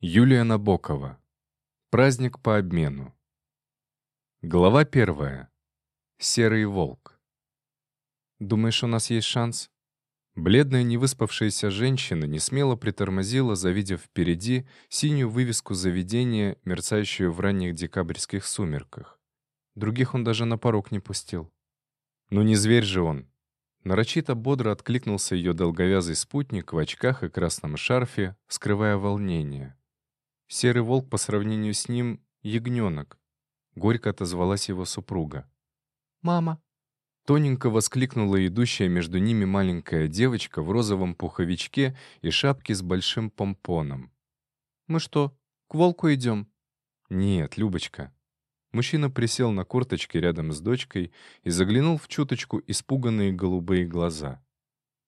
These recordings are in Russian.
Юлия Набокова. Праздник по обмену. Глава первая. Серый волк. «Думаешь, у нас есть шанс?» Бледная невыспавшаяся женщина несмело притормозила, завидев впереди синюю вывеску заведения, мерцающую в ранних декабрьских сумерках. Других он даже на порог не пустил. «Ну не зверь же он!» Нарочито бодро откликнулся ее долговязый спутник в очках и красном шарфе, скрывая волнение. Серый волк по сравнению с ним — ягненок. Горько отозвалась его супруга. «Мама!» Тоненько воскликнула идущая между ними маленькая девочка в розовом пуховичке и шапке с большим помпоном. «Мы что, к волку идем?» «Нет, Любочка». Мужчина присел на корточки рядом с дочкой и заглянул в чуточку испуганные голубые глаза.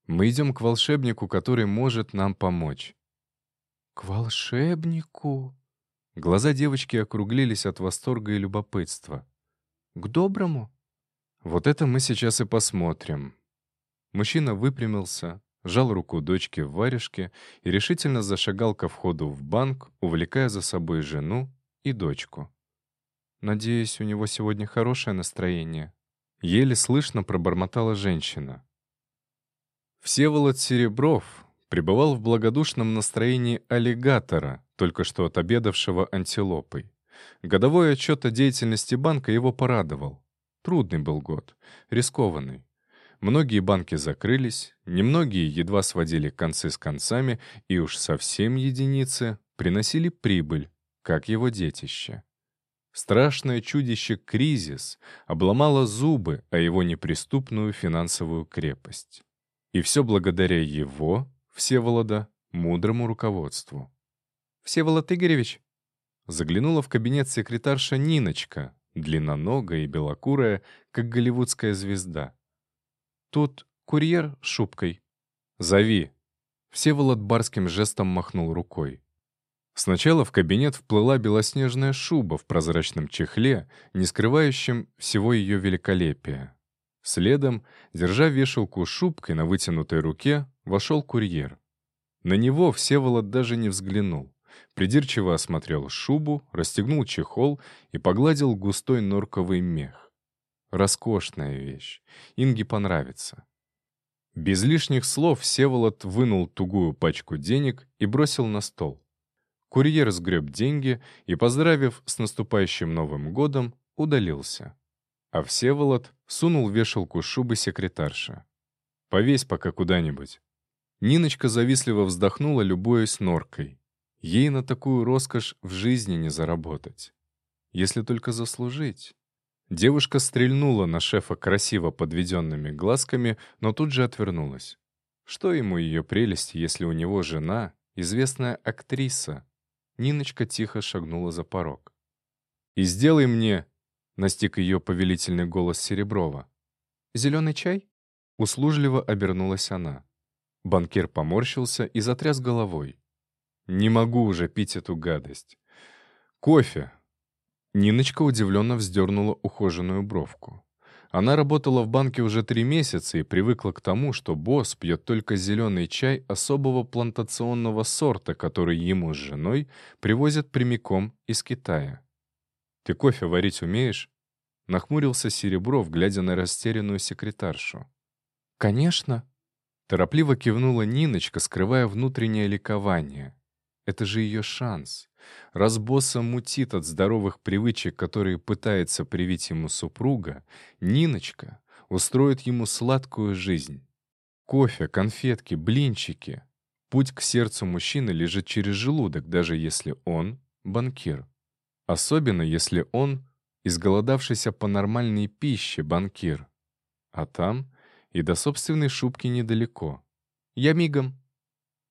«Мы идем к волшебнику, который может нам помочь. «К волшебнику?» Глаза девочки округлились от восторга и любопытства. «К доброму?» «Вот это мы сейчас и посмотрим». Мужчина выпрямился, сжал руку дочки в варежке и решительно зашагал ко входу в банк, увлекая за собой жену и дочку. «Надеюсь, у него сегодня хорошее настроение?» Еле слышно пробормотала женщина. Всеволод Серебров, пребывал в благодушном настроении аллигатора, только что отобедавшего антилопой. Годовой отчет о деятельности банка его порадовал. Трудный был год, рискованный. Многие банки закрылись, немногие едва сводили концы с концами, и уж совсем единицы приносили прибыль, как его детище. Страшное чудище кризис обломало зубы о его неприступную финансовую крепость. И все благодаря его, Всеволода мудрому руководству. «Всеволод Игоревич?» Заглянула в кабинет секретарша Ниночка, длинноногая и белокурая, как голливудская звезда. «Тут курьер с шубкой». «Зови». Всеволод барским жестом махнул рукой. Сначала в кабинет вплыла белоснежная шуба в прозрачном чехле, не скрывающем всего ее великолепия. Следом, держа вешалку шубкой на вытянутой руке, вошел курьер. На него Всеволод даже не взглянул. Придирчиво осмотрел шубу, расстегнул чехол и погладил густой норковый мех. Роскошная вещь. Инге понравится. Без лишних слов Всеволод вынул тугую пачку денег и бросил на стол. Курьер сгреб деньги и, поздравив с наступающим Новым годом, удалился. А Всеволод сунул вешалку шубы секретарша. «Повесь пока куда-нибудь». Ниночка завистливо вздохнула, любуясь норкой. Ей на такую роскошь в жизни не заработать. Если только заслужить. Девушка стрельнула на шефа красиво подведенными глазками, но тут же отвернулась. Что ему ее прелесть, если у него жена, известная актриса? Ниночка тихо шагнула за порог. «И сделай мне Настиг ее повелительный голос Сереброва. «Зеленый чай?» Услужливо обернулась она. Банкир поморщился и затряс головой. «Не могу уже пить эту гадость. Кофе!» Ниночка удивленно вздернула ухоженную бровку. Она работала в банке уже три месяца и привыкла к тому, что босс пьет только зеленый чай особого плантационного сорта, который ему с женой привозят прямиком из Китая. «Ты кофе варить умеешь?» Нахмурился Серебров, глядя на растерянную секретаршу. «Конечно!» Торопливо кивнула Ниночка, скрывая внутреннее ликование. Это же ее шанс. Раз босса мутит от здоровых привычек, которые пытается привить ему супруга, Ниночка устроит ему сладкую жизнь. Кофе, конфетки, блинчики. Путь к сердцу мужчины лежит через желудок, даже если он — банкир. Особенно, если он изголодавшийся по нормальной пище банкир. А там и до собственной шубки недалеко. Я мигом.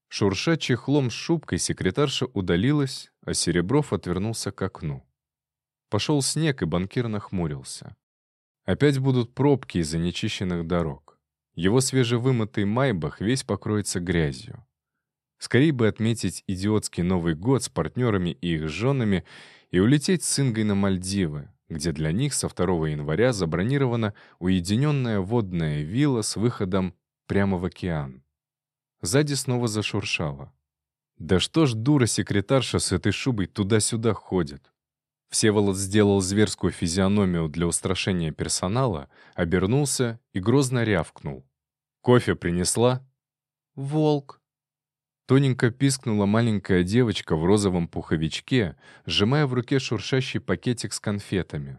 Шурша чехлом с шубкой, секретарша удалилась, а Серебров отвернулся к окну. Пошел снег, и банкир нахмурился. Опять будут пробки из-за нечищенных дорог. Его свежевымытый майбах весь покроется грязью. Скорее бы отметить идиотский Новый год с партнерами и их женами и улететь с Ингой на Мальдивы, где для них со 2 января забронирована уединенная водная вилла с выходом прямо в океан. Сзади снова зашуршало. Да что ж дура-секретарша с этой шубой туда-сюда ходит? Всеволод сделал зверскую физиономию для устрашения персонала, обернулся и грозно рявкнул. «Кофе принесла?» «Волк!» Тоненько пискнула маленькая девочка в розовом пуховичке, сжимая в руке шуршащий пакетик с конфетами.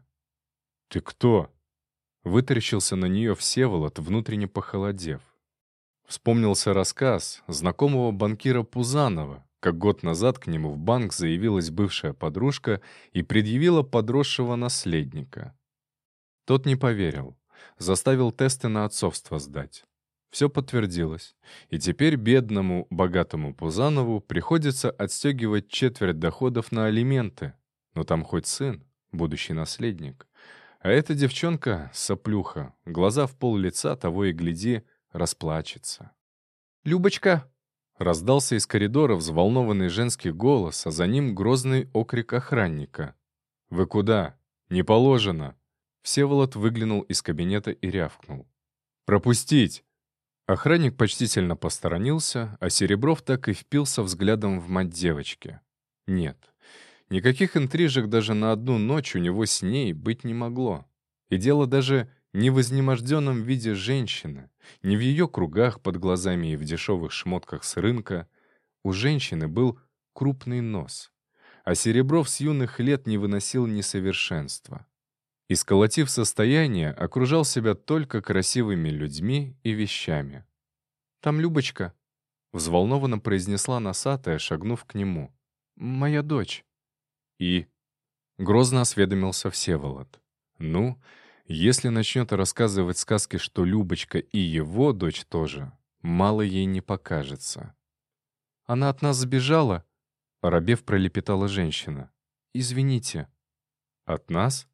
«Ты кто?» Вытаращился на нее Всеволод, внутренне похолодев. Вспомнился рассказ знакомого банкира Пузанова, как год назад к нему в банк заявилась бывшая подружка и предъявила подросшего наследника. Тот не поверил, заставил тесты на отцовство сдать. Все подтвердилось, и теперь бедному, богатому Пузанову приходится отстегивать четверть доходов на алименты. Но там хоть сын, будущий наследник. А эта девчонка — соплюха, глаза в пол лица, того и гляди, расплачется. «Любочка!» Раздался из коридора взволнованный женский голос, а за ним грозный окрик охранника. «Вы куда? Не положено!» Всеволод выглянул из кабинета и рявкнул. «Пропустить!» Охранник почтительно посторонился, а Серебров так и впился взглядом в мать девочки. Нет, никаких интрижек даже на одну ночь у него с ней быть не могло. И дело даже не в изнеможденном виде женщины, не в ее кругах под глазами и в дешевых шмотках с рынка. У женщины был крупный нос, а Серебров с юных лет не выносил несовершенства. Исколотив состояние, окружал себя только красивыми людьми и вещами. «Там Любочка», — взволнованно произнесла носатая, шагнув к нему. «Моя дочь». «И?» — грозно осведомился Всеволод. «Ну, если начнет рассказывать сказки, что Любочка и его дочь тоже, мало ей не покажется. «Она от нас сбежала?» — оробев пролепетала женщина. «Извините». «От нас?»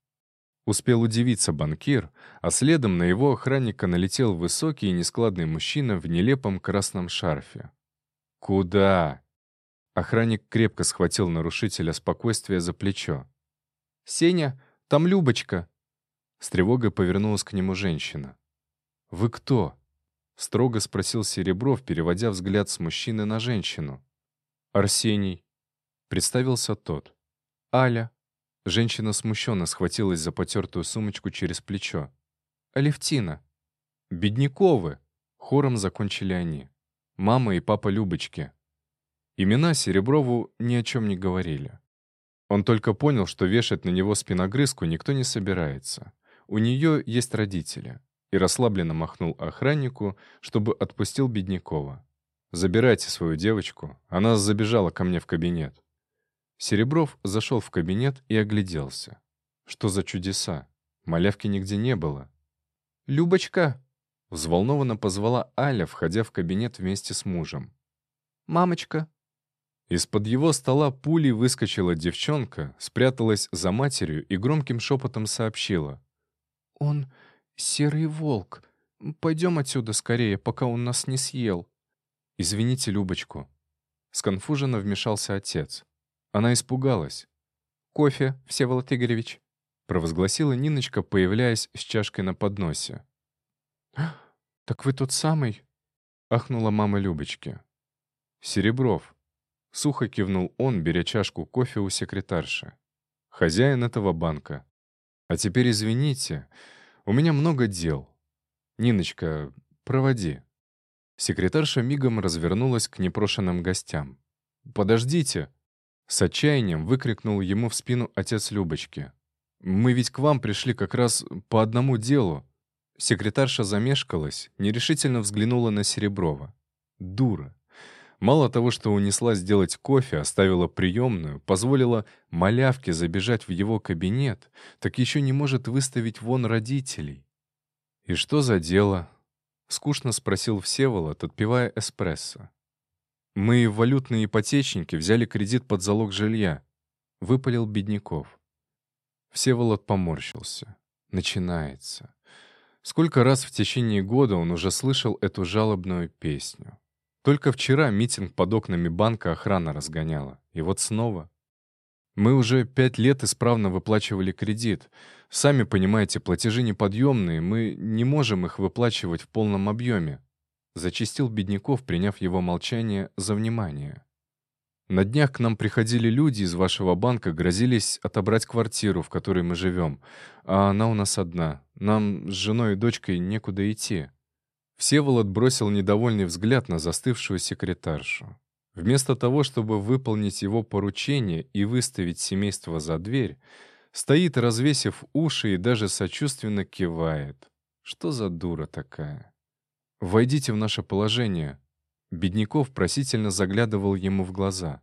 Успел удивиться банкир, а следом на его охранника налетел высокий и нескладный мужчина в нелепом красном шарфе. «Куда?» Охранник крепко схватил нарушителя спокойствия за плечо. «Сеня, там Любочка!» С тревогой повернулась к нему женщина. «Вы кто?» — строго спросил Серебров, переводя взгляд с мужчины на женщину. «Арсений», — представился тот. «Аля». Женщина смущенно схватилась за потертую сумочку через плечо. «Алевтина». «Бедняковы», — хором закончили они. «Мама и папа Любочки». Имена Сереброву ни о чем не говорили. Он только понял, что вешать на него спиногрызку никто не собирается. У нее есть родители. И расслабленно махнул охраннику, чтобы отпустил Беднякова. «Забирайте свою девочку. Она забежала ко мне в кабинет». Серебров зашел в кабинет и огляделся. Что за чудеса? Малявки нигде не было. «Любочка!» — взволнованно позвала Аля, входя в кабинет вместе с мужем. «Мамочка!» Из-под его стола пулей выскочила девчонка, спряталась за матерью и громким шепотом сообщила. «Он серый волк. Пойдем отсюда скорее, пока он нас не съел». «Извините Любочку». Сконфуженно вмешался отец. Она испугалась. «Кофе, Всеволод Игоревич», — провозгласила Ниночка, появляясь с чашкой на подносе. «Так вы тот самый?» — ахнула мама Любочки. «Серебров». Сухо кивнул он, беря чашку кофе у секретарши. «Хозяин этого банка. А теперь извините, у меня много дел. Ниночка, проводи». Секретарша мигом развернулась к непрошенным гостям. «Подождите!» С отчаянием выкрикнул ему в спину отец Любочки. «Мы ведь к вам пришли как раз по одному делу». Секретарша замешкалась, нерешительно взглянула на Сереброва. «Дура. Мало того, что унесла сделать кофе, оставила приемную, позволила малявке забежать в его кабинет, так еще не может выставить вон родителей. «И что за дело?» — скучно спросил Всеволод, отпивая эспрессо. «Мы, валютные ипотечники, взяли кредит под залог жилья», — выпалил Бедняков. Всеволод поморщился. Начинается. Сколько раз в течение года он уже слышал эту жалобную песню. Только вчера митинг под окнами банка охрана разгоняла. И вот снова. Мы уже пять лет исправно выплачивали кредит. Сами понимаете, платежи неподъемные, мы не можем их выплачивать в полном объеме. Зачистил Бедняков, приняв его молчание за внимание. На днях к нам приходили люди из вашего банка, грозились отобрать квартиру, в которой мы живем. А она у нас одна. Нам с женой и дочкой некуда идти». Всеволод бросил недовольный взгляд на застывшую секретаршу. Вместо того, чтобы выполнить его поручение и выставить семейство за дверь, стоит, развесив уши и даже сочувственно кивает. Что за дура такая? «Войдите в наше положение». Бедняков просительно заглядывал ему в глаза.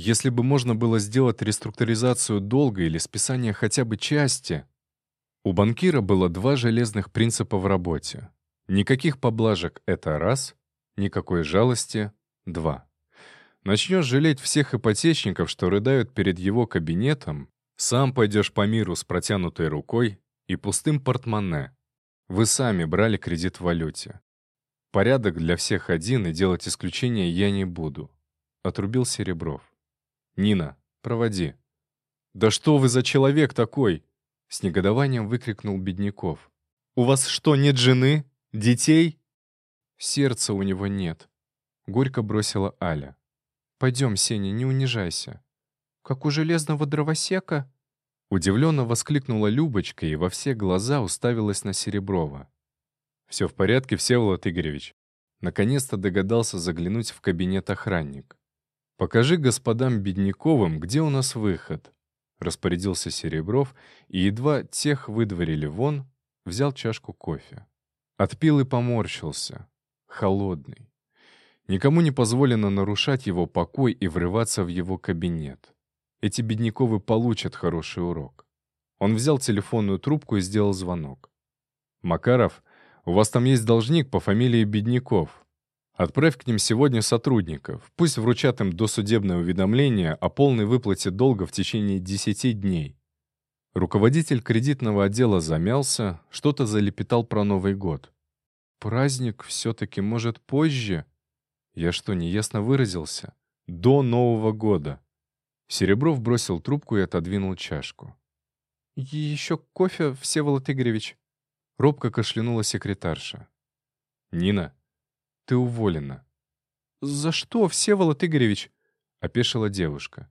Если бы можно было сделать реструктуризацию долга или списание хотя бы части... У банкира было два железных принципа в работе. Никаких поблажек — это раз, никакой жалости — два. Начнешь жалеть всех ипотечников, что рыдают перед его кабинетом, сам пойдешь по миру с протянутой рукой и пустым портмоне. Вы сами брали кредит в валюте. Порядок для всех один, и делать исключения я не буду. Отрубил Серебров. «Нина, проводи». «Да что вы за человек такой?» С негодованием выкрикнул Бедняков. «У вас что, нет жены? Детей?» «Сердца у него нет», — горько бросила Аля. «Пойдем, Сеня, не унижайся». «Как у железного дровосека?» Удивленно воскликнула Любочка и во все глаза уставилась на Сереброва. «Все в порядке, Всеволод Игоревич». Наконец-то догадался заглянуть в кабинет охранник. «Покажи господам Бедняковым, где у нас выход», — распорядился Серебров, и едва тех выдворили вон, взял чашку кофе. Отпил и поморщился. Холодный. Никому не позволено нарушать его покой и врываться в его кабинет. Эти бедняковы получат хороший урок. Он взял телефонную трубку и сделал звонок. «Макаров, у вас там есть должник по фамилии Бедняков. Отправь к ним сегодня сотрудников. Пусть вручат им досудебное уведомление о полной выплате долга в течение 10 дней. Руководитель кредитного отдела замялся, что-то залепетал про Новый год. «Праздник все-таки, может, позже?» Я что, неясно выразился? До Нового года. Серебров бросил трубку и отодвинул чашку. «Еще кофе, Всеволод Игоревич?» Робко кашлянула секретарша. «Нина, ты уволена». «За что, Всеволод Игоревич?» — опешила девушка.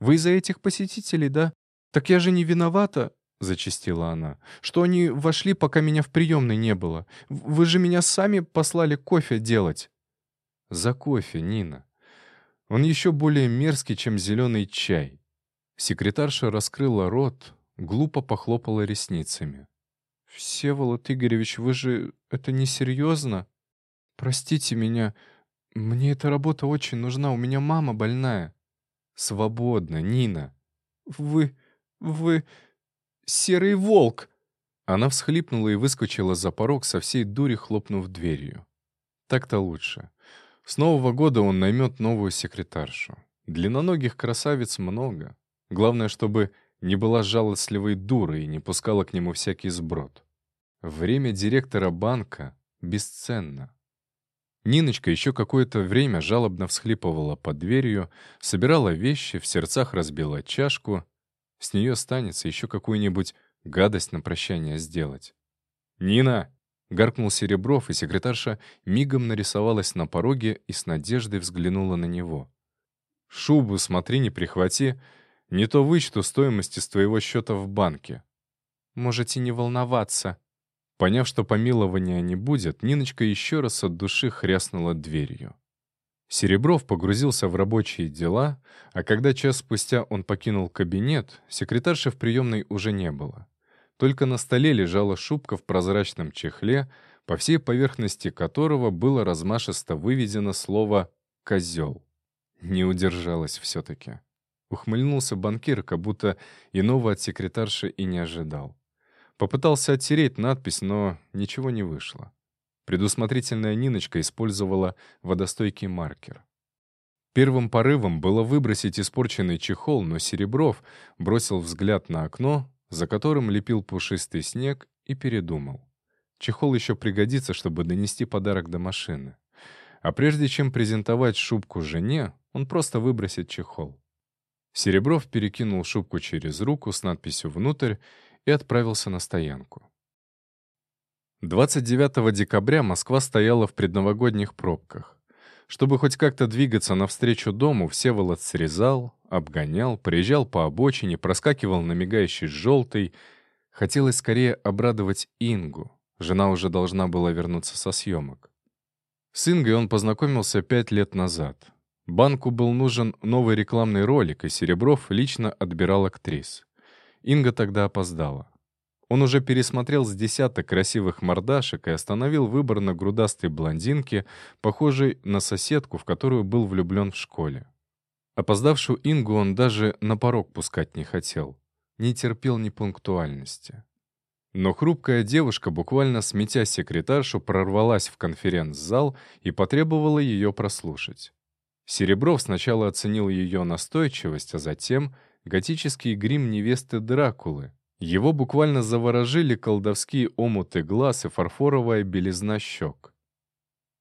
«Вы из-за этих посетителей, да? Так я же не виновата», — зачастила она, «что они вошли, пока меня в приемной не было. Вы же меня сами послали кофе делать». «За кофе, Нина. Он еще более мерзкий, чем зеленый чай». Секретарша раскрыла рот, глупо похлопала ресницами. «Всеволод Игоревич, вы же это несерьезно? Простите меня, мне эта работа очень нужна, у меня мама больная». «Свободно, Нина». «Вы... вы... серый волк!» Она всхлипнула и выскочила за порог со всей дури, хлопнув дверью. Так-то лучше. С Нового года он наймет новую секретаршу. Длинноногих красавиц много. Главное, чтобы не была жалостливой дурой и не пускала к нему всякий сброд. Время директора банка бесценно. Ниночка еще какое-то время жалобно всхлипывала под дверью, собирала вещи, в сердцах разбила чашку. С нее станется еще какую-нибудь гадость на прощание сделать. «Нина!» Гаркнул Серебров, и секретарша мигом нарисовалась на пороге и с надеждой взглянула на него. «Шубу смотри, не прихвати. Не то вычту стоимости с твоего счета в банке». «Можете не волноваться». Поняв, что помилования не будет, Ниночка еще раз от души хряснула дверью. Серебров погрузился в рабочие дела, а когда час спустя он покинул кабинет, секретарши в приемной уже не было. Только на столе лежала шубка в прозрачном чехле, по всей поверхности которого было размашисто выведено слово «козел». Не удержалась все-таки. Ухмыльнулся банкир, как будто иного от секретарши и не ожидал. Попытался оттереть надпись, но ничего не вышло. Предусмотрительная Ниночка использовала водостойкий маркер. Первым порывом было выбросить испорченный чехол, но Серебров бросил взгляд на окно, за которым лепил пушистый снег, и передумал. Чехол еще пригодится, чтобы донести подарок до машины. А прежде чем презентовать шубку жене, он просто выбросит чехол. Серебров перекинул шубку через руку с надписью «Внутрь» и отправился на стоянку. 29 декабря Москва стояла в предновогодних пробках. Чтобы хоть как-то двигаться навстречу дому, Всеволод срезал, обгонял, приезжал по обочине, проскакивал на мигающий желтый. Хотелось скорее обрадовать Ингу. Жена уже должна была вернуться со съемок. С Ингой он познакомился пять лет назад. Банку был нужен новый рекламный ролик, и Серебров лично отбирал актрис. Инга тогда опоздала. Он уже пересмотрел с десяток красивых мордашек и остановил выбор на грудастой блондинке, похожей на соседку, в которую был влюблен в школе. Опоздавшую Ингу он даже на порог пускать не хотел. Не терпел непунктуальности. Но хрупкая девушка, буквально сметя секретаршу, прорвалась в конференц-зал и потребовала ее прослушать. Серебров сначала оценил ее настойчивость, а затем готический грим невесты Дракулы. Его буквально заворожили колдовские омуты глаз и фарфоровая белизна щек.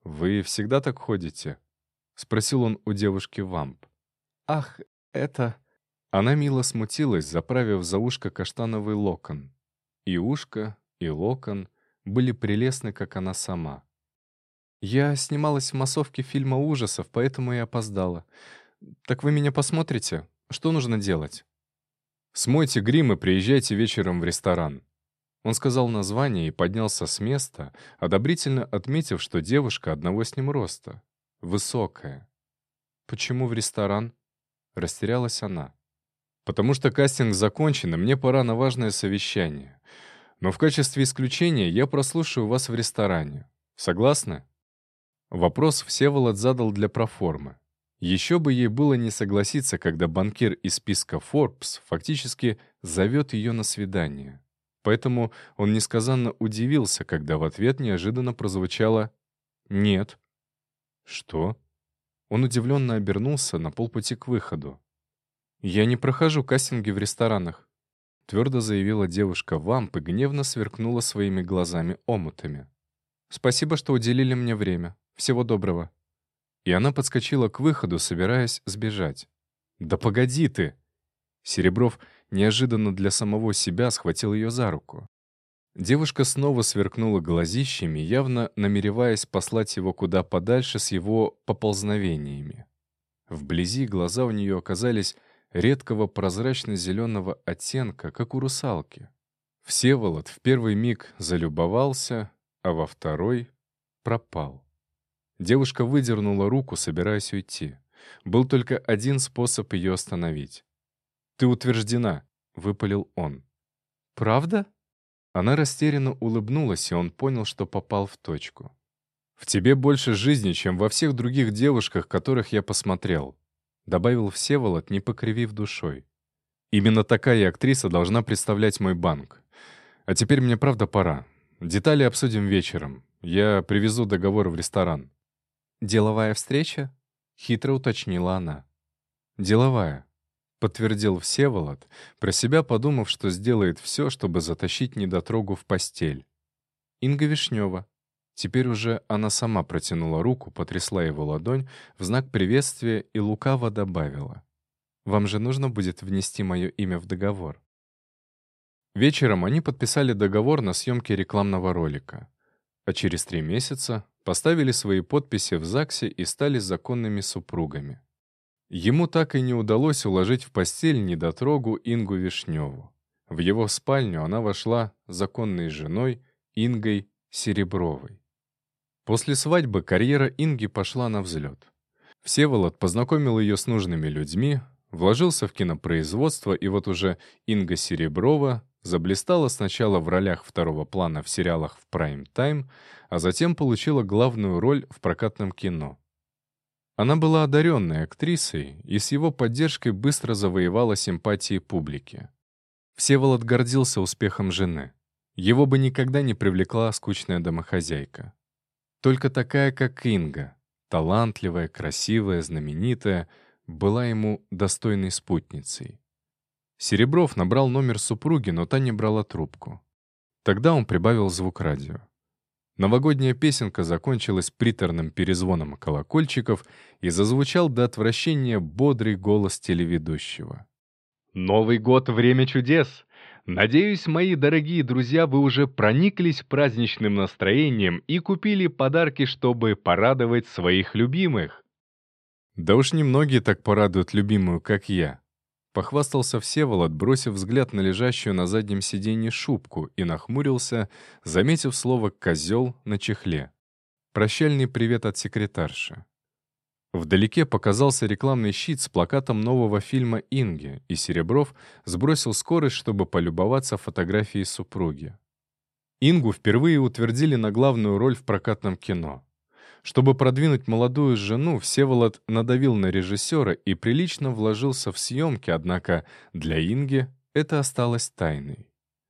«Вы всегда так ходите?» — спросил он у девушки вамп. «Ах, это...» Она мило смутилась, заправив за ушко каштановый локон. И ушко, и локон были прелестны, как она сама. «Я снималась в массовке фильма ужасов, поэтому и опоздала. Так вы меня посмотрите? Что нужно делать?» «Смойте грим и приезжайте вечером в ресторан». Он сказал название и поднялся с места, одобрительно отметив, что девушка одного с ним роста. Высокая. «Почему в ресторан?» Растерялась она. «Потому что кастинг закончен, и мне пора на важное совещание. Но в качестве исключения я прослушаю вас в ресторане. Согласны?» Вопрос Всеволод задал для проформы. Еще бы ей было не согласиться, когда банкир из списка Forbes фактически зовет ее на свидание. Поэтому он несказанно удивился, когда в ответ неожиданно прозвучало «нет». «Что?» Он удивленно обернулся на полпути к выходу. «Я не прохожу кастинги в ресторанах», — твердо заявила девушка вамп и гневно сверкнула своими глазами-омутами. «Спасибо, что уделили мне время. Всего доброго». И она подскочила к выходу, собираясь сбежать. «Да погоди ты!» Серебров неожиданно для самого себя схватил ее за руку. Девушка снова сверкнула глазищами, явно намереваясь послать его куда подальше с его поползновениями. Вблизи глаза у нее оказались редкого прозрачно-зеленого оттенка, как у русалки. Всеволод в первый миг залюбовался, а во второй пропал. Девушка выдернула руку, собираясь уйти. Был только один способ ее остановить. «Ты утверждена», — выпалил он. «Правда?» Она растерянно улыбнулась, и он понял, что попал в точку. «В тебе больше жизни, чем во всех других девушках, которых я посмотрел», — добавил Всеволод, не покривив душой. «Именно такая актриса должна представлять мой банк. А теперь мне правда пора. Детали обсудим вечером. Я привезу договор в ресторан». «Деловая встреча?» — хитро уточнила она. «Деловая», — подтвердил Всеволод, про себя подумав, что сделает все, чтобы затащить недотрогу в постель. «Инга Вишнева». Теперь уже она сама протянула руку, потрясла его ладонь в знак приветствия и лукаво добавила. «Вам же нужно будет внести мое имя в договор». Вечером они подписали договор на съемки рекламного ролика. А через три месяца поставили свои подписи в ЗАГСе и стали законными супругами. Ему так и не удалось уложить в постель недотрогу Ингу Вишневу. В его спальню она вошла законной женой Ингой Серебровой. После свадьбы карьера Инги пошла на взлет. Всеволод познакомил ее с нужными людьми, вложился в кинопроизводство, и вот уже Инга Сереброва заблистала сначала в ролях второго плана в сериалах в прайм-тайм, а затем получила главную роль в прокатном кино. Она была одаренной актрисой и с его поддержкой быстро завоевала симпатии публики. Всеволод гордился успехом жены. Его бы никогда не привлекла скучная домохозяйка. Только такая, как Инга, талантливая, красивая, знаменитая, была ему достойной спутницей. Серебров набрал номер супруги, но та не брала трубку. Тогда он прибавил звук радио. Новогодняя песенка закончилась приторным перезвоном колокольчиков и зазвучал до отвращения бодрый голос телеведущего. «Новый год — время чудес! Надеюсь, мои дорогие друзья, вы уже прониклись праздничным настроением и купили подарки, чтобы порадовать своих любимых. Да уж немногие так порадуют любимую, как я. Похвастался Всеволод, бросив взгляд на лежащую на заднем сиденье шубку и нахмурился, заметив слово «козел» на чехле. Прощальный привет от секретарши. Вдалеке показался рекламный щит с плакатом нового фильма «Инги», и Серебров сбросил скорость, чтобы полюбоваться фотографией супруги. Ингу впервые утвердили на главную роль в прокатном кино. Чтобы продвинуть молодую жену, Всеволод надавил на режиссера и прилично вложился в съемки, однако для Инги это осталось тайной.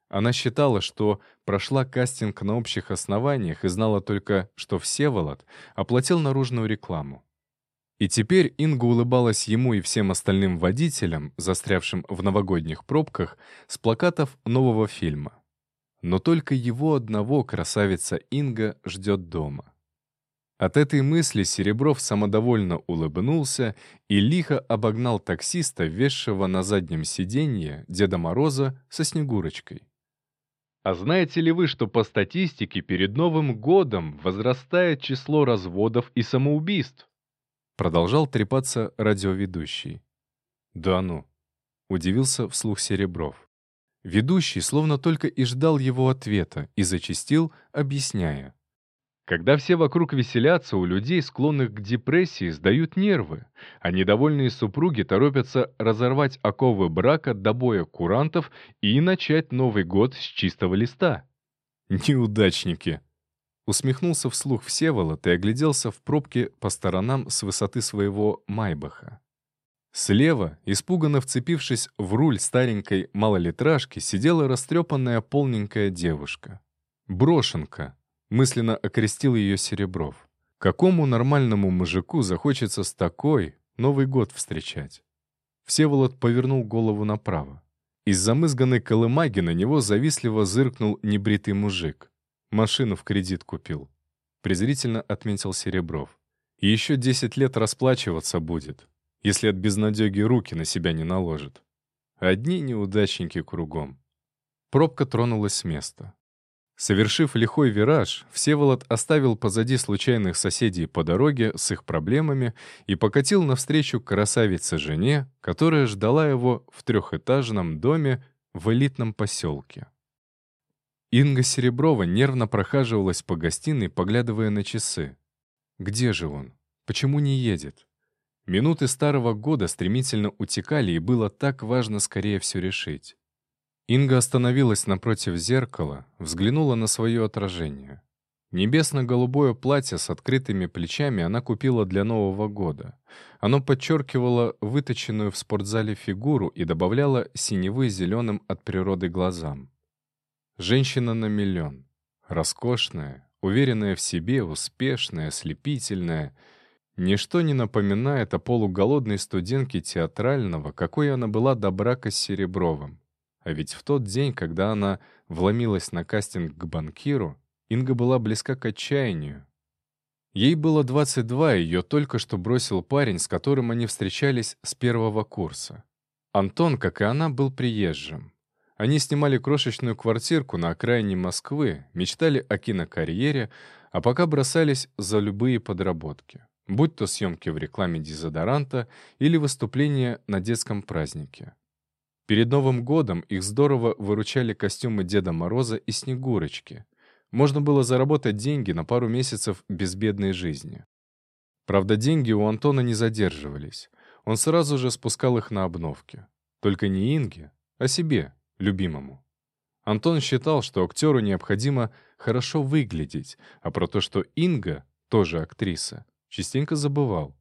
Она считала, что прошла кастинг на общих основаниях и знала только, что Всеволод оплатил наружную рекламу. И теперь Инга улыбалась ему и всем остальным водителям, застрявшим в новогодних пробках, с плакатов нового фильма. Но только его одного красавица Инга ждет дома. От этой мысли Серебров самодовольно улыбнулся и лихо обогнал таксиста, везшего на заднем сиденье Деда Мороза со Снегурочкой. А знаете ли вы, что по статистике перед Новым годом возрастает число разводов и самоубийств? Продолжал трепаться радиоведущий. «Да ну!» — удивился вслух Серебров. Ведущий словно только и ждал его ответа и зачастил, объясняя. Когда все вокруг веселятся, у людей, склонных к депрессии, сдают нервы, а недовольные супруги торопятся разорвать оковы брака до боя курантов и начать Новый год с чистого листа. «Неудачники!» Усмехнулся вслух Всеволод и огляделся в пробке по сторонам с высоты своего майбаха. Слева, испуганно вцепившись в руль старенькой малолитражки, сидела растрепанная полненькая девушка. Брошенка, мысленно окрестил ее Серебров. Какому нормальному мужику захочется с такой Новый год встречать? Всеволод повернул голову направо. Из замызганной колымаги на него завистливо зыркнул небритый мужик. Машину в кредит купил. Презрительно отметил Серебров. Еще десять лет расплачиваться будет, если от безнадеги руки на себя не наложит. Одни неудачники кругом. Пробка тронулась с места. Совершив лихой вираж, Всеволод оставил позади случайных соседей по дороге с их проблемами и покатил навстречу красавице-жене, которая ждала его в трехэтажном доме в элитном поселке. Инга Сереброва нервно прохаживалась по гостиной, поглядывая на часы. Где же он? Почему не едет? Минуты старого года стремительно утекали, и было так важно скорее все решить. Инга остановилась напротив зеркала, взглянула на свое отражение. Небесно-голубое платье с открытыми плечами она купила для Нового года. Оно подчеркивало выточенную в спортзале фигуру и добавляло синевы зеленым от природы глазам. Женщина на миллион. Роскошная, уверенная в себе, успешная, ослепительная. Ничто не напоминает о полуголодной студентке театрального, какой она была до брака с Серебровым. А ведь в тот день, когда она вломилась на кастинг к банкиру, Инга была близка к отчаянию. Ей было 22, ее только что бросил парень, с которым они встречались с первого курса. Антон, как и она, был приезжим. Они снимали крошечную квартирку на окраине Москвы, мечтали о кинокарьере, а пока бросались за любые подработки, будь то съемки в рекламе дезодоранта или выступления на детском празднике. Перед Новым годом их здорово выручали костюмы Деда Мороза и Снегурочки. Можно было заработать деньги на пару месяцев безбедной жизни. Правда, деньги у Антона не задерживались. Он сразу же спускал их на обновки. Только не Инге, а себе, любимому. Антон считал, что актеру необходимо хорошо выглядеть, а про то, что Инга, тоже актриса, частенько забывал.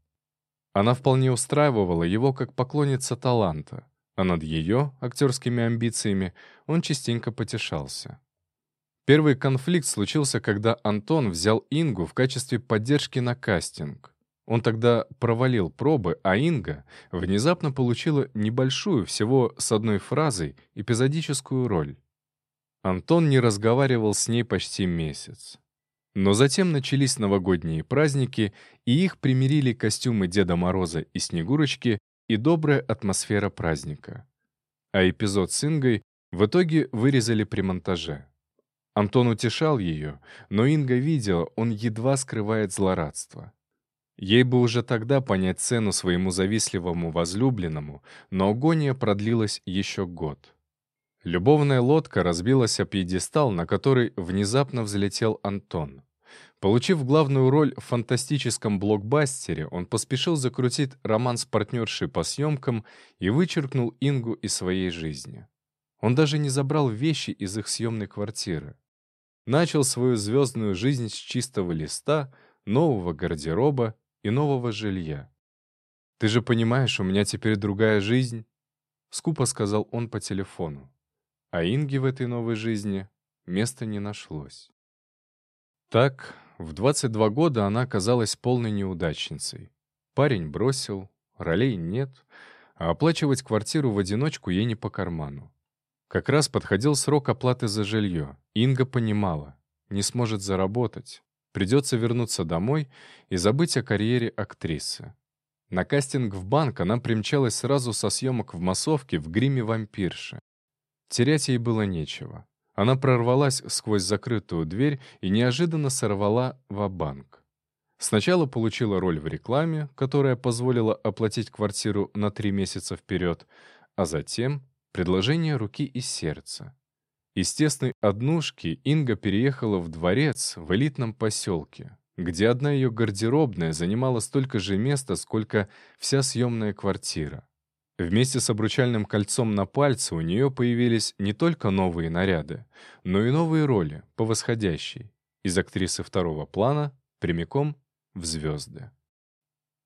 Она вполне устраивала его как поклонница таланта, а над ее актерскими амбициями он частенько потешался. Первый конфликт случился, когда Антон взял Ингу в качестве поддержки на кастинг. Он тогда провалил пробы, а Инга внезапно получила небольшую, всего с одной фразой, эпизодическую роль. Антон не разговаривал с ней почти месяц. Но затем начались новогодние праздники, и их примирили костюмы Деда Мороза и Снегурочки и добрая атмосфера праздника. А эпизод с Ингой в итоге вырезали при монтаже. Антон утешал ее, но Инга видела, он едва скрывает злорадство. Ей бы уже тогда понять цену своему завистливому возлюбленному, но агония продлилась еще год. Любовная лодка разбилась о пьедестал, на который внезапно взлетел Антон. Получив главную роль в фантастическом блокбастере, он поспешил закрутить роман с партнершей по съемкам и вычеркнул Ингу из своей жизни. Он даже не забрал вещи из их съемной квартиры. Начал свою звездную жизнь с чистого листа, нового гардероба и нового жилья. «Ты же понимаешь, у меня теперь другая жизнь», — скупо сказал он по телефону. А Инги в этой новой жизни места не нашлось. Так, в 22 года она оказалась полной неудачницей. Парень бросил, ролей нет, а оплачивать квартиру в одиночку ей не по карману. Как раз подходил срок оплаты за жилье. Инга понимала, не сможет заработать. Придется вернуться домой и забыть о карьере актрисы. На кастинг в банк она примчалась сразу со съемок в массовке в гриме вампирши. Терять ей было нечего. Она прорвалась сквозь закрытую дверь и неожиданно сорвала в банк Сначала получила роль в рекламе, которая позволила оплатить квартиру на три месяца вперед, а затем предложение руки и сердца. Из тесной однушки Инга переехала в дворец в элитном поселке, где одна ее гардеробная занимала столько же места, сколько вся съемная квартира. Вместе с обручальным кольцом на пальце у нее появились не только новые наряды, но и новые роли по восходящей, из актрисы второго плана прямиком в звезды.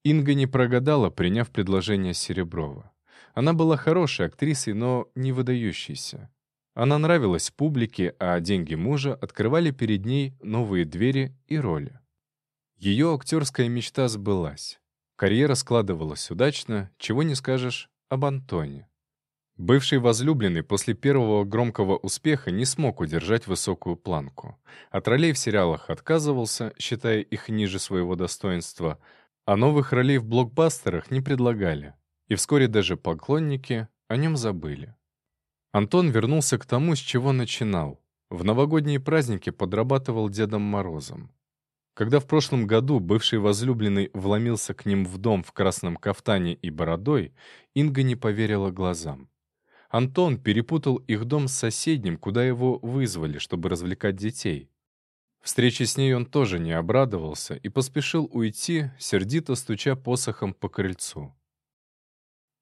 Инга не прогадала, приняв предложение Сереброва. Она была хорошей актрисой, но не выдающейся. Она нравилась публике, а деньги мужа открывали перед ней новые двери и роли. Ее актерская мечта сбылась. Карьера складывалась удачно, чего не скажешь об Антоне. Бывший возлюбленный после первого громкого успеха не смог удержать высокую планку. От ролей в сериалах отказывался, считая их ниже своего достоинства, а новых ролей в блокбастерах не предлагали. И вскоре даже поклонники о нем забыли. Антон вернулся к тому, с чего начинал. В новогодние праздники подрабатывал Дедом Морозом. Когда в прошлом году бывший возлюбленный вломился к ним в дом в красном кафтане и бородой, Инга не поверила глазам. Антон перепутал их дом с соседним, куда его вызвали, чтобы развлекать детей. Встрече с ней он тоже не обрадовался и поспешил уйти, сердито стуча посохом по крыльцу.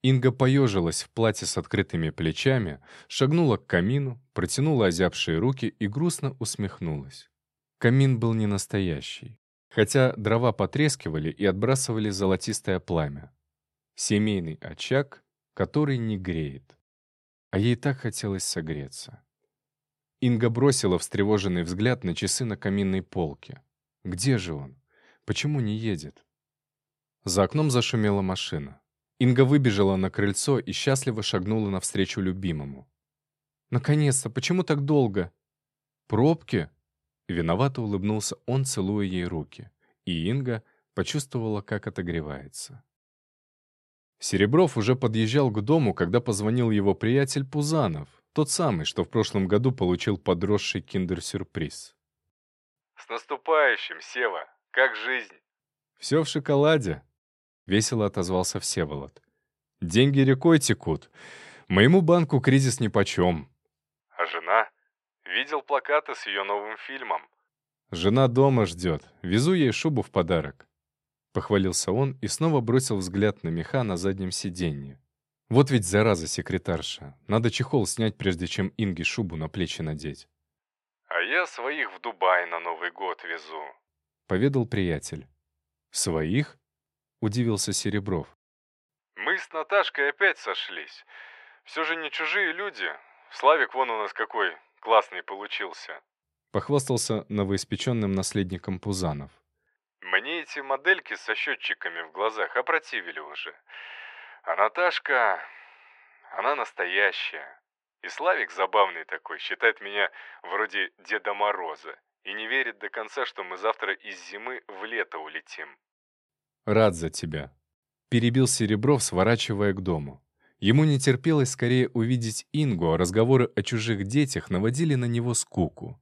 Инга поежилась в платье с открытыми плечами, шагнула к камину, протянула озябшие руки и грустно усмехнулась. Камин был не настоящий, хотя дрова потрескивали и отбрасывали золотистое пламя. Семейный очаг, который не греет. А ей так хотелось согреться. Инга бросила встревоженный взгляд на часы на каминной полке. Где же он? Почему не едет? За окном зашумела машина. Инга выбежала на крыльцо и счастливо шагнула навстречу любимому. «Наконец-то! Почему так долго?» «Пробки?» Виновато улыбнулся он, целуя ей руки. И Инга почувствовала, как отогревается. Серебров уже подъезжал к дому, когда позвонил его приятель Пузанов, тот самый, что в прошлом году получил подросший киндер-сюрприз. «С наступающим, Сева! Как жизнь?» «Все в шоколаде», — весело отозвался Всеволод. «Деньги рекой текут. Моему банку кризис нипочем». «А жена?» Видел плакаты с ее новым фильмом. «Жена дома ждет. Везу ей шубу в подарок». Похвалился он и снова бросил взгляд на меха на заднем сиденье. Вот ведь зараза секретарша. Надо чехол снять, прежде чем Инге шубу на плечи надеть. «А я своих в Дубай на Новый год везу», — поведал приятель. «Своих?» — удивился Серебров. «Мы с Наташкой опять сошлись. Все же не чужие люди. Славик вон у нас какой, Классный получился. Похвастался новоиспеченным наследником Пузанов. Мне эти модельки со счетчиками в глазах опротивили уже. А Наташка, она настоящая. И Славик забавный такой, считает меня вроде Деда Мороза. И не верит до конца, что мы завтра из зимы в лето улетим. Рад за тебя. Перебил Серебров, сворачивая к дому. Ему не терпелось скорее увидеть Ингу, а разговоры о чужих детях наводили на него скуку.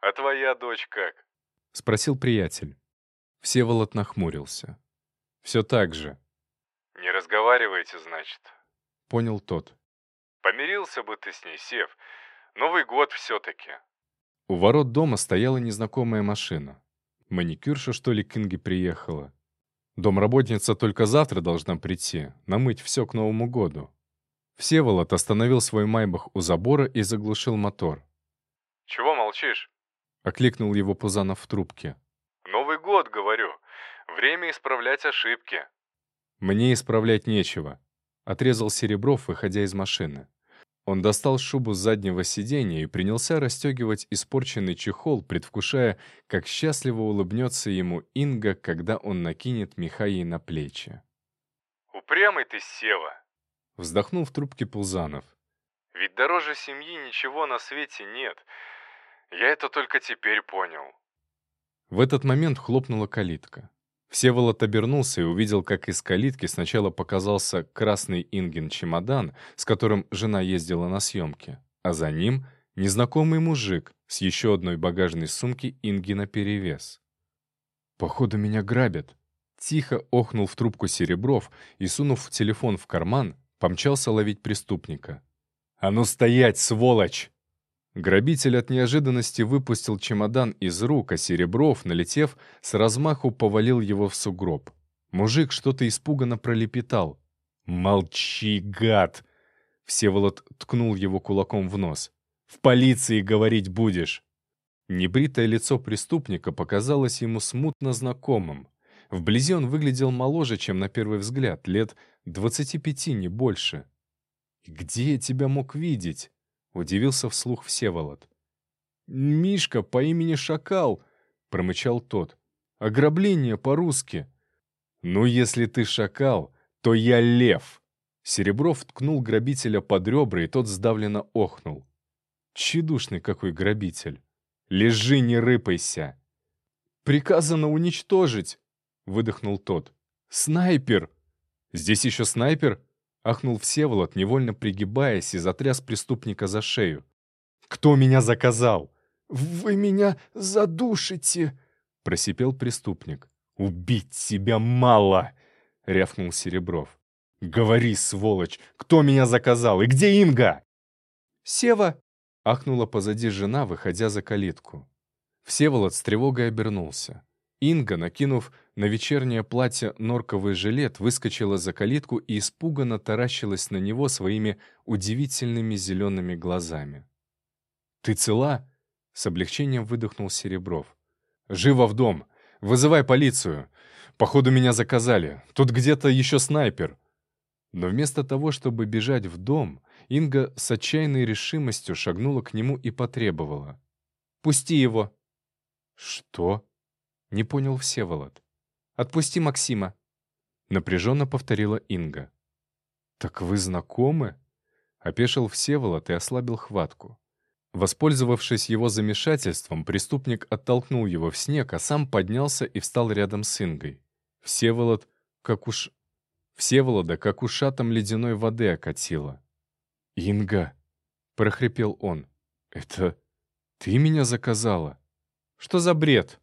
«А твоя дочь как?» — спросил приятель. Всеволод нахмурился. Все так же. «Не разговариваете, значит?» Понял тот. «Помирился бы ты с ней, Сев. Новый год все-таки». У ворот дома стояла незнакомая машина. Маникюрша, что ли, к Инге приехала? Домработница только завтра должна прийти, намыть все к Новому году. Всеволод остановил свой майбах у забора и заглушил мотор. «Чего молчишь?» — окликнул его Пузанов в трубке. «Новый год, говорю. Время исправлять ошибки». «Мне исправлять нечего», — отрезал Серебров, выходя из машины. Он достал шубу с заднего сиденья и принялся расстегивать испорченный чехол, предвкушая, как счастливо улыбнется ему Инга, когда он накинет меха ей на плечи. «Упрямый ты, Сева!» — вздохнул в трубке Пулзанов. «Ведь дороже семьи ничего на свете нет. Я это только теперь понял». В этот момент хлопнула калитка. Всеволод обернулся и увидел, как из калитки сначала показался красный Ингин чемодан, с которым жена ездила на съемки, а за ним незнакомый мужик с еще одной багажной сумки Ингина перевес. «Походу, меня грабят», Тихо охнул в трубку Серебров и, сунув телефон в карман, помчался ловить преступника. «А ну стоять, сволочь!» Грабитель от неожиданности выпустил чемодан из рук, а Серебров, налетев, с размаху повалил его в сугроб. Мужик что-то испуганно пролепетал. «Молчи, гад!» Всеволод ткнул его кулаком в нос. «В полиции говорить будешь!» Небритое лицо преступника показалось ему смутно знакомым. Вблизи он выглядел моложе, чем на первый взгляд, лет двадцати пяти, не больше. «Где я тебя мог видеть?» Удивился вслух Всеволод. «Мишка по имени Шакал», — промычал тот. «Ограбление по-русски». «Ну, если ты шакал, то я лев». Серебров ткнул грабителя под ребра, и тот сдавленно охнул. «Чедушный какой грабитель! Лежи, не рыпайся!» «Приказано уничтожить!» — выдохнул тот. «Снайпер!» «Здесь еще снайпер?» Ахнул Всеволод, невольно пригибаясь и затряс преступника за шею. «Кто меня заказал?» «Вы меня задушите!» — просипел преступник. «Убить себя мало!» — рявкнул Серебров. «Говори, сволочь, кто меня заказал и где Инга?» «Сева!» — ахнула позади жена, выходя за калитку. Всеволод с тревогой обернулся. Инга, накинув на вечернее платье норковый жилет, выскочила за калитку и испуганно таращилась на него своими удивительными зелеными глазами. «Ты цела?» — с облегчением выдохнул Серебров. «Живо в дом! Вызывай полицию! Походу, меня заказали. Тут где-то еще снайпер!» Но вместо того, чтобы бежать в дом, Инга с отчаянной решимостью шагнула к нему и потребовала. «Пусти его!» «Что?» — не понял Всеволод. Отпусти Максима!» Напряженно повторила Инга. «Так вы знакомы?» Опешил Всеволод и ослабил хватку. Воспользовавшись его замешательством, преступник оттолкнул его в снег, а сам поднялся и встал рядом с Ингой. Всеволод, как уж... Всеволода, как ушатом ледяной воды окатило. «Инга!» — прохрипел он. «Это ты меня заказала?» «Что за бред?»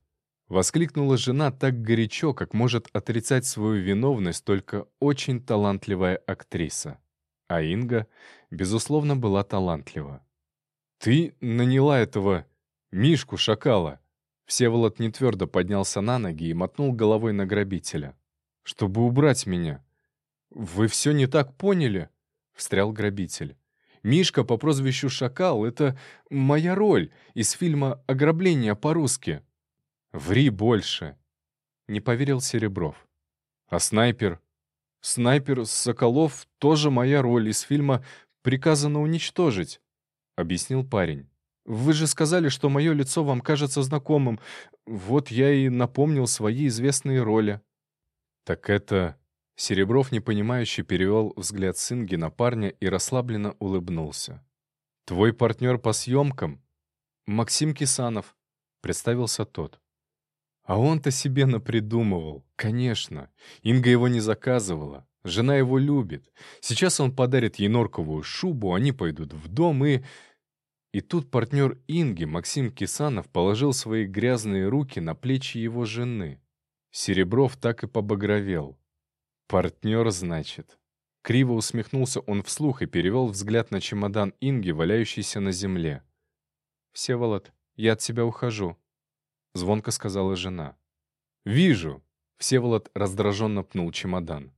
Воскликнула жена так горячо, как может отрицать свою виновность только очень талантливая актриса. А Инга, безусловно, была талантлива. «Ты наняла этого Мишку Шакала!» Всеволод нетвердо поднялся на ноги и мотнул головой на грабителя. «Чтобы убрать меня!» «Вы все не так поняли?» — встрял грабитель. «Мишка по прозвищу Шакал — это моя роль из фильма «Ограбление по-русски». «Ври больше!» — не поверил Серебров. «А снайпер?» «Снайпер Соколов тоже моя роль из фильма «Приказано уничтожить», — объяснил парень. «Вы же сказали, что мое лицо вам кажется знакомым. Вот я и напомнил свои известные роли». «Так это...» Серебров, непонимающе, перевел взгляд с Инги на парня и расслабленно улыбнулся. «Твой партнер по съемкам?» «Максим Кисанов», — представился тот. А он-то себе напридумывал. Конечно. Инга его не заказывала. Жена его любит. Сейчас он подарит ей норковую шубу, они пойдут в дом и... И тут партнер Инги, Максим Кисанов, положил свои грязные руки на плечи его жены. Серебров так и побагровел. Партнер, значит. Криво усмехнулся он вслух и перевел взгляд на чемодан Инги, валяющийся на земле. «Всеволод, я от тебя ухожу», — звонко сказала жена. «Вижу!» — Всеволод раздраженно пнул чемодан.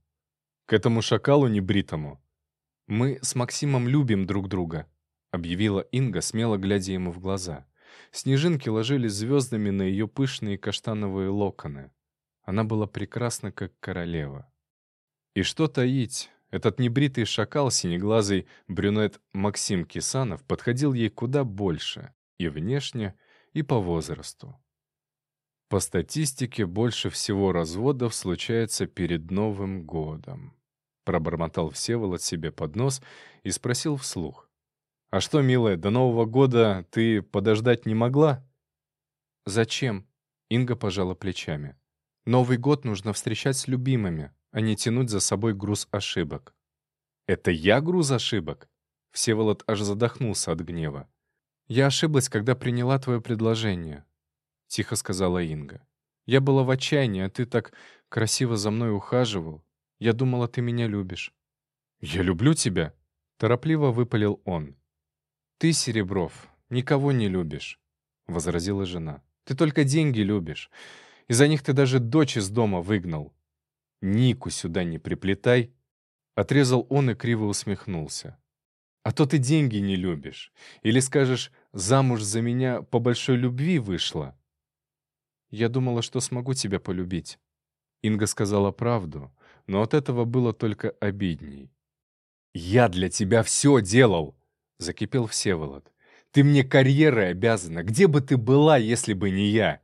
«К этому шакалу небритому». «Мы с Максимом любим друг друга», — объявила Инга, смело глядя ему в глаза. Снежинки ложились звездами на ее пышные каштановые локоны. Она была прекрасна, как королева. И что таить, этот небритый шакал, синеглазый брюнет Максим Кисанов подходил ей куда больше, и внешне, и по возрасту. По статистике, больше всего разводов случается перед Новым годом. Пробормотал Всеволод себе под нос и спросил вслух. «А что, милая, до Нового года ты подождать не могла?» «Зачем?» — Инга пожала плечами. «Новый год нужно встречать с любимыми, а не тянуть за собой груз ошибок. «Это я груз ошибок?» Всеволод аж задохнулся от гнева. «Я ошиблась, когда приняла твое предложение», — тихо сказала Инга. «Я была в отчаянии, а ты так красиво за мной ухаживал. Я думала, ты меня любишь». «Я люблю тебя», — торопливо выпалил он. «Ты, Серебров, никого не любишь», — возразила жена. «Ты только деньги любишь. Из-за них ты даже дочь из дома выгнал. Нику сюда не приплетай!» Отрезал он и криво усмехнулся. «А то ты деньги не любишь. Или скажешь, замуж за меня по большой любви вышла?» «Я думала, что смогу тебя полюбить». Инга сказала правду, но от этого было только обидней. «Я для тебя все делал!» — закипел Всеволод. «Ты мне карьерой обязана. Где бы ты была, если бы не я?»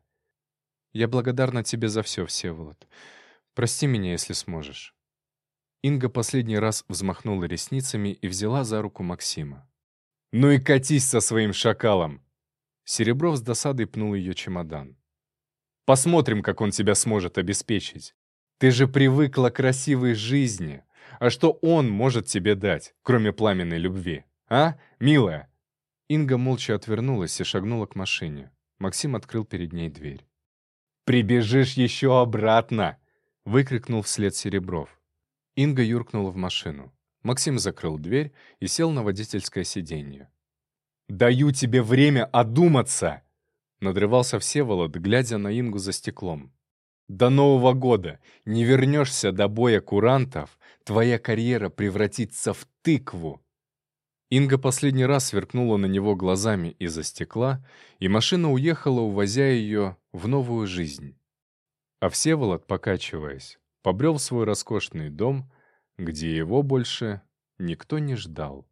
«Я благодарна тебе за все, Всеволод. Прости меня, если сможешь». Инга последний раз взмахнула ресницами и взяла за руку Максима. «Ну и катись со своим шакалом!» Серебров с досадой пнул ее чемодан. «Посмотрим, как он тебя сможет обеспечить. Ты же привыкла к красивой жизни. А что он может тебе дать, кроме пламенной любви? А, милая?» Инга молча отвернулась и шагнула к машине. Максим открыл перед ней дверь. «Прибежишь еще обратно!» — выкрикнул вслед Серебров. Инга юркнула в машину. Максим закрыл дверь и сел на водительское сиденье. «Даю тебе время одуматься!» Надрывался Всеволод, глядя на Ингу за стеклом. «До Нового года не вернешься до боя курантов, твоя карьера превратится в тыкву!» Инга последний раз сверкнула на него глазами из-за стекла, и машина уехала, увозя ее в новую жизнь. А Всеволод, покачиваясь, побрел в свой роскошный дом, где его больше никто не ждал.